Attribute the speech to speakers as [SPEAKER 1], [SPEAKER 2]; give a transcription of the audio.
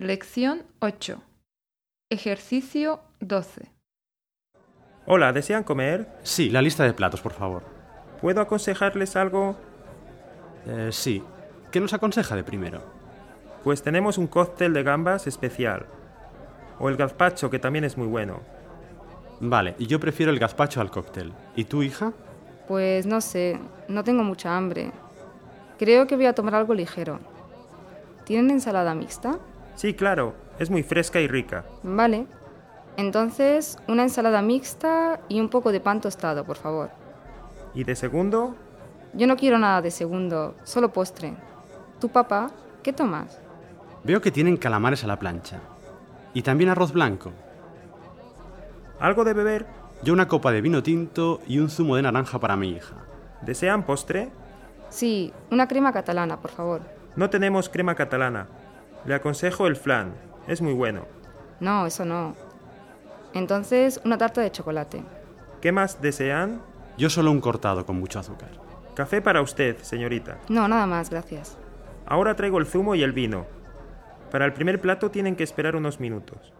[SPEAKER 1] Lección 8. Ejercicio 12.
[SPEAKER 2] Hola, ¿desean comer?
[SPEAKER 3] Sí, la lista de platos, por favor.
[SPEAKER 2] ¿Puedo aconsejarles algo?
[SPEAKER 3] Eh, sí. ¿Qué nos aconseja de primero?
[SPEAKER 2] Pues tenemos un cóctel de gambas especial. O el gazpacho, que también es muy bueno.
[SPEAKER 3] Vale, y yo prefiero el gazpacho al cóctel. ¿Y tú, hija?
[SPEAKER 4] Pues no sé, no tengo mucha hambre. Creo que voy a tomar algo ligero. ¿Tienen ensalada mixta?
[SPEAKER 2] Sí, claro, es muy fresca y rica.
[SPEAKER 4] Vale. Entonces, una ensalada mixta y un poco de pan tostado, por favor.
[SPEAKER 2] ¿Y de segundo?
[SPEAKER 4] Yo no quiero nada de segundo, solo postre. ¿Tu papá? ¿Qué tomas?
[SPEAKER 3] Veo que tienen calamares a la plancha. Y también arroz blanco.
[SPEAKER 2] ¿Algo de beber?
[SPEAKER 3] Yo una copa de vino tinto y un zumo de naranja para mi hija.
[SPEAKER 2] ¿Desean postre?
[SPEAKER 4] Sí, una crema catalana, por favor.
[SPEAKER 2] No tenemos crema catalana. Le aconsejo el flan. Es muy bueno.
[SPEAKER 4] No, eso no. Entonces, una tarta de chocolate.
[SPEAKER 2] ¿Qué más desean?
[SPEAKER 3] Yo solo un cortado con mucho azúcar.
[SPEAKER 2] Café para usted, señorita.
[SPEAKER 4] No, nada más, gracias.
[SPEAKER 2] Ahora traigo el zumo y el vino. Para el primer plato tienen que esperar unos minutos.